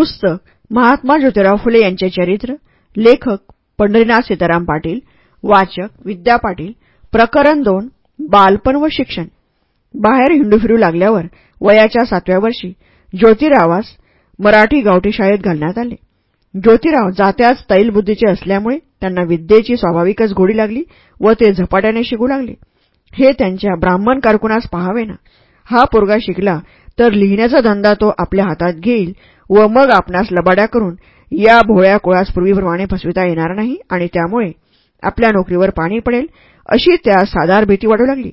पुस्तक महात्मा ज्योतिराव फुले यांचे चरित्र लेखक पंढरीनाथ सीताराम पाटील वाचक विद्या पाटील प्रकरण दोन बालपण व शिक्षण. बाहेर हिंडू फिरू लागल्यावर वयाच्या सातव्या वर्षी ज्योतिरावास मराठी गावठी शाळेत घालण्यात आले. ज्योतिराव जात्याच तैलबुद्धीचे असल्यामुळे त्यांना विद्येची स्वाभाविकच गोडी लागली व ते झपाट्याने शिकू लागले. हे त्यांच्या ब्राह्मण कारकुनास पहावेना. हा पोरगा शिकला तर लिहिण्याचा धंदा तो आपल्या हातात घेईल व मग आपणास लबाड्या करून या भोळ्या कुळास पूर्वीप्रमाणे फसविता येणार नाही आणि त्यामुळे आपल्या नोकरीवर पाणी पडेल अशी त्यास साधार भीती वाटू लागली.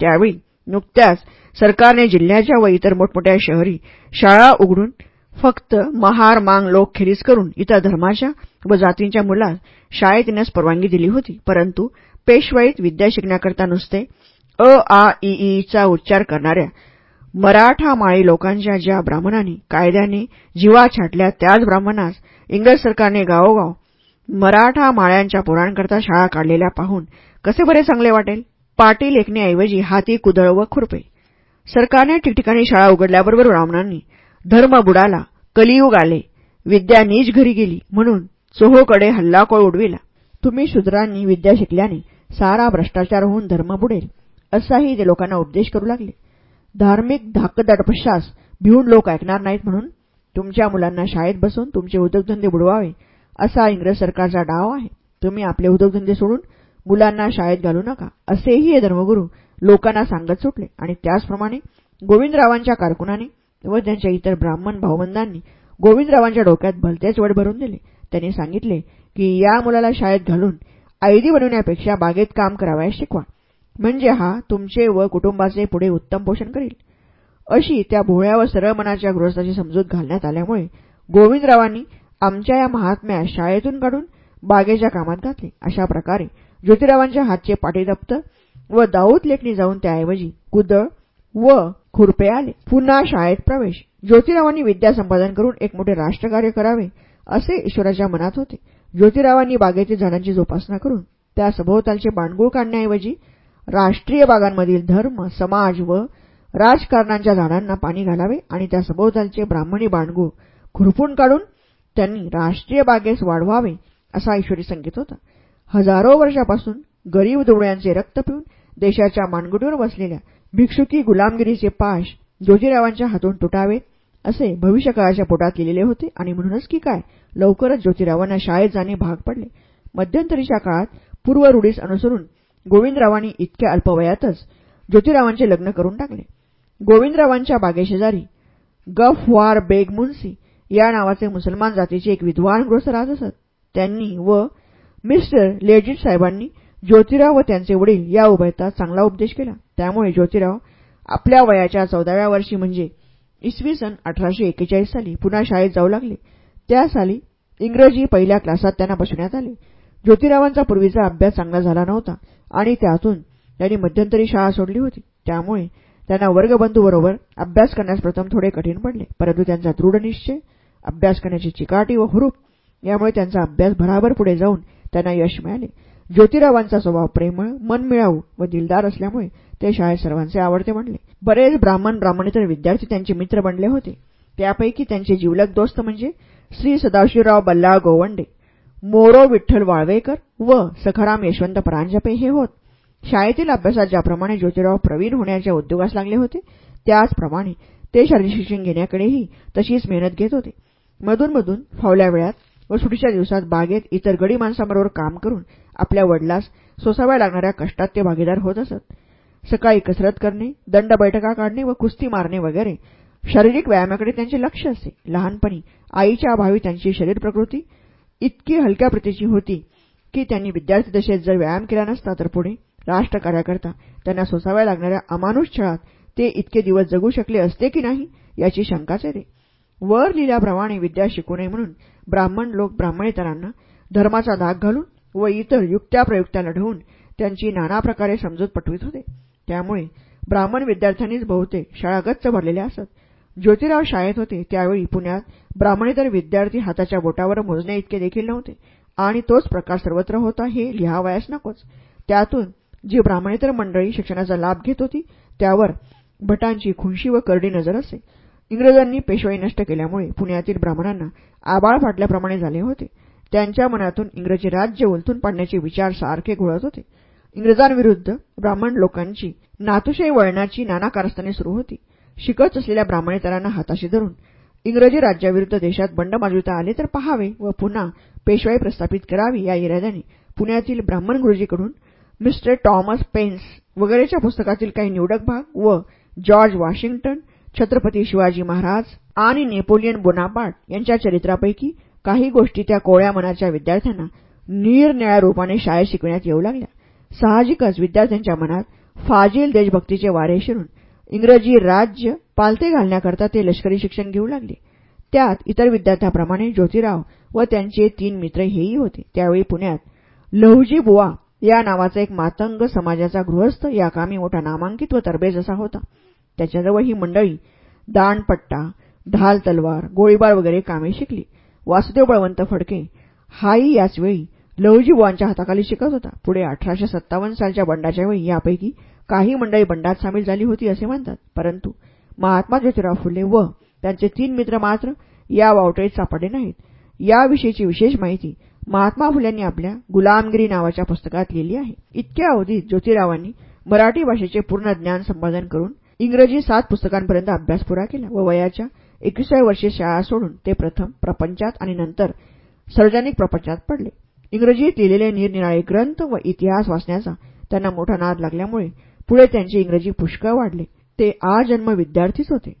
त्यावेळी नुकत्याच सरकारने जिल्ह्याच्या व इतर मोठमोठ्या शहरी शाळा उघडून फक्त महार मांग लोक खेरीज करून इतर धर्माच्या व जातींच्या मुलास शाळेत येण्यास परवानगी दिली होती परंतु पेशवाईत विद्या शिकण्याकरता नुसते अ आ ई चा उच्चार करणाऱ्या मराठा माळी लोकांच्या ज्या ब्राह्मणांनी कायद्याने जीवा छाटल्या त्याच ब्राह्मणास इंग्रज सरकारने गावोगाव मराठा माळ्यांच्या पोरांकरता शाळा काढलेल्या पाहून कसे बरे चांगले वाटेल? पाटील लेखण्याऐवजी हाती कुदळ व खुरपे. सरकारने ठिकठिकाणी शाळा उघडल्याबरोबर ब्राह्मणांनी धर्म बुडाला कलियुग आले. विद्या नीज घरी गेली म्हणून चोहोकडे हल्लाकोळ उडविला. तुम्ही शूद्रांनी विद्या शिकल्याने सारा भ्रष्टाचार होऊन धर्म बुडेल असाही ते लोकांना उपदेश करू लागले. धार्मिक धाकदडपशास भिवून लोक ऐकणार नाहीत म्हणून तुमच्या मुलांना शाळेत बसून तुमचे उद्योगधंदे बुडवावे असा इंग्रज सरकारचा डाव आहे. तुम्ही आपले उद्योगधंदे सोडून मुलांना शाळेत घालू नका असेही हे धर्मगुरू लोकांना सांगत सुटले. आणि त्याचप्रमाणे गोविंदरावांच्या कारकुनाने व त्यांच्या इतर ब्राह्मण भावबंधांनी गोविंदरावांच्या डोक्यात भलतेच वड भरून दिले. त्यांनी सांगितले की या मुलाला शाळेत घालून ऐदी बनवण्यापेक्षा बागेत काम करावयास शिकवा. म्हणजे हा तुमचे व कुटुंबाचे पुढे उत्तम पोषण करील. अशी त्या भोळ्या व सरळ मनाच्या गृहस्थाची समजूत घालण्यात आल्यामुळे गोविंदरावांनी आमच्या या महात्म्यास शाळेतून काढून बागेच्या कामात घातले. अशा प्रकारे ज्योतिरावांच्या हातचे पाठीदप्त व दाऊद लेखणी जाऊन त्याऐवजी कुदळ व खुरपे आले. पुन्हा शाळेत प्रवेश. ज्योतिरावांनी विद्या संपादन करून एक मोठे राष्ट्रकार्य करावे असे ईश्वराच्या मनात होते. ज्योतिरावांनी बागेतील झाडांची जोपासना करून त्या सभोवतालचे बांडगुळ काढण्याऐवजी राष्ट्रीय बागांमधील धर्म समाज व राजकारणांच्या झाडांना पाणी घालावे आणि त्या सभोवतालचे ब्राह्मणी बाणगुळ खुरपून काढून त्यांनी राष्ट्रीय बागेस वाढवावे असा ईश्वरी संकेत होता. हजारो वर्षापासून गरीब दुबळ्यांचे रक्त पिऊन देशाच्या मानगुटीवर बसलेल्या भिक्षुकी गुलामगिरीचे पाश ज्योतिरावांच्या हातून तुटावे असे भविष्यकाळाच्या पोटात लिहिलेले होते आणि म्हणूनच की काय लवकरच ज्योतिरावांना शाळेत जाणे भाग पडले. मध्यंतरीच्या काळात पूर्व रूढीस अनुसरून गोविंदरावांनी इतक्या अल्पवयातच ज्योतिरावांचे लग्न करून टाकले. गोविंदरावांच्या बागेशेजारी गफवार बेग मुन्सी या नावाचे मुसलमान जातीचे एक विद्वान गृहस्थ राहत असत. त्यांनी व मिस्टर लेजिट साहेबांनी ज्योतिराव व त्यांचे वडील या उभयतात चांगला उपदेश केला. त्यामुळे ज्योतिराव आपल्या वयाच्या चौदाव्या वर्षी म्हणजे इसवी सन अठराशे एक्केचाळीस साली पुन्हा शाळेत जाऊ लागले. त्या साली इंग्रजी पहिल्या क्लासात त्यांना बसवण्यात आले. ज्योतिरावांचा पूर्वीचा अभ्यास चांगला झाला नव्हता. आणि त्यातून त्यांनी मध्यंतरी शाळा सोडली होती. त्यामुळे त्यांना वर्गबंधूबरोबर अभ्यास करण्यास प्रथम थोडे कठीण पडले. परंतु त्यांचा दृढ निश्चय अभ्यास करण्याची चिकाटी व हुरूप यामुळे त्यांचा अभ्यास भराभर पुढे जाऊन त्यांना यश मिळाले. ज्योतिरावांचा स्वभाव प्रेमळ मनमिळावू व दिलदार असल्यामुळे ते शाळेत सर्वांचे आवडते बनले. बरेच ब्राह्मण ब्राह्मणेतर विद्यार्थी त्यांचे मित्र बनले होते. त्यापैकी त्यांचे जीवलक दोस्त म्हणजे श्री सदाशिवराव बल्लाळ गोवंडे. मोरो विठ्ठल वाळवेकर व सखाराम यशवंत परांजपे हे होत. शाळेतील अभ्यासात ज्याप्रमाणे ज्योतिराव प्रवीण होण्याच्या उद्योगास लागले होते त्याचप्रमाणे ते शारीरिक शिक्षण घेण्याकडेही तशीच मेहनत घेत होते. मधूनमधून फावल्या वेळात व सुटीच्या दिवसात बागेत इतर गडी माणसांबरोबर काम करून आपल्या वडिलास सोसाव्या लागणाऱ्या कष्टात ते भागीदार होत असत. सकाळी कसरत करणे दंड बैठका काढणे व कुस्ती मारणे वगैरे शारीरिक व्यायामाकडे त्यांचे लक्ष असे. लहानपणी आईच्या अभावी त्यांची शरीर प्रकृती इतकी हलक्या प्रतीची होती की त्यांनी विद्यार्थी दशेत जर व्यायाम केला नसता तर पुढे राष्ट्रकार्याकरता त्यांना सोसाव्या लागणाऱ्या अमानुष छळात ते इतके दिवस जगू शकले असते की नाही याची शंकाच येते वर लिहिल्याप्रमाणे विद्या शिकू नये म्हणून ब्राह्मण लोक ब्राह्मणेतरांना धर्माचा धाक घालून व इतर युक्त्या प्रयुक्त्या लढवून त्यांची नाना प्रकारे समजूत पटवित होते. त्यामुळे ब्राह्मण विद्यार्थ्यांनीच बहुतेक शाळा गच्च भरलेल्या असत. ज्योतिराव शाळेत होते त्यावेळी पुण्यात ब्राह्मणेतर विद्यार्थी हाताच्या बोटावर मोजण्या इतके देखील नव्हते. आणि तोच प्रकार सर्वत्र होता हे लिहावयास नकोच. त्यातून जी ब्राह्मणेतर मंडळी शिक्षणाचा लाभ घेत होती त्यावर भटांची खुंशी व करडी नजर असे. इंग्रजांनी पेशवाई नष्ट केल्यामुळे पुण्यातील ब्राह्मणांना आबाळ फाटल्याप्रमाणे झाले होते. त्यांच्या मनातून इंग्रजी राज्य उलथून पाडण्याचे विचार सारखे घोळत होते. इंग्रजांविरुद्ध ब्राह्मण लोकांची नातुशाही वळणाची नाना कारस्थाने सुरू होती. शिकत असलेल्या ब्राह्मणेतरांना हाताशी धरून इंग्रजी राज्याविरुद्ध देशात बंड माजविता आले तर पहावे व पुन्हा पेशवाई प्रस्थापित करावी या इराद्याने पुण्यातील ब्राह्मण गुरुजीकडून मिस्टर टॉमस पेन्स वगैरेच्या पुस्तकातील काही निवडक भाग व जॉर्ज वॉशिंग्टन छत्रपती शिवाजी महाराज आणि नेपोलियन बोनापार्ट यांच्या चरित्रापैकी काही गोष्टी त्या कोळ्या मनाच्या विद्यार्थ्यांना निरनिळ्या रूपाने शाळेत शिकविण्यात येऊ लागल्या. साहजिकच विद्यार्थ्यांच्या मनात फाजील देशभक्तीचे वारे शिरून इंग्रजी राज्य पालथे घालण्याकरता ते लष्करी शिक्षण घेऊ लागले. त्यात इतर विद्यार्थ्याप्रमाणे ज्योतिराव व त्यांचे तीन मित्र हेही होते. त्यावेळी पुण्यात लहुजी बुवा या नावाचा एक मातंग समाजाचा गृहस्थ या कामी मोठा नामांकित व तरबेज असा होता. त्याच्याजवळ ही मंडळी दाणपट्टा ढाल तलवार गोळीबार वगैरे कामे शिकली. वासुदेव बळवंत फडके हाही याचवेळी लहुजी बुवांच्या हाताखाली शिकत होता. पुढे अठराशे सत्तावन्न सालच्या बंडाच्या वेळी यापैकी काही मंडळी बंडात सामील झाली होती असे म्हणतात. परंतु महात्मा ज्योतिराव फुले व त्यांचे तीन मित्र मात्र या वावटळीत सापडले नाहीत. याविषयीची विशेष माहिती महात्मा फुल्यांनी आपल्या गुलामगिरी नावाच्या पुस्तकात लिहिली आहे. इतक्या अवधीत ज्योतिरावांनी मराठी भाषेचे पूर्ण ज्ञान संपादन करून इंग्रजी सात पुस्तकांपर्यंत अभ्यास पुरा केला व वयाच्या एकविसाव्या वर्षी शाळा सोडून ते प्रथम प्रपंचात आणि नंतर सार्वजनिक प्रपंचात पडले. इंग्रजीत लिहिलेले निरनिराळे ग्रंथ व इतिहास वाचण्याचा त्यांना मोठा नाद लागल्यामुळे पुढे त्यांचे इंग्रजी पुष्कळ वाढले. ते आजन्म विद्यार्थीच होते.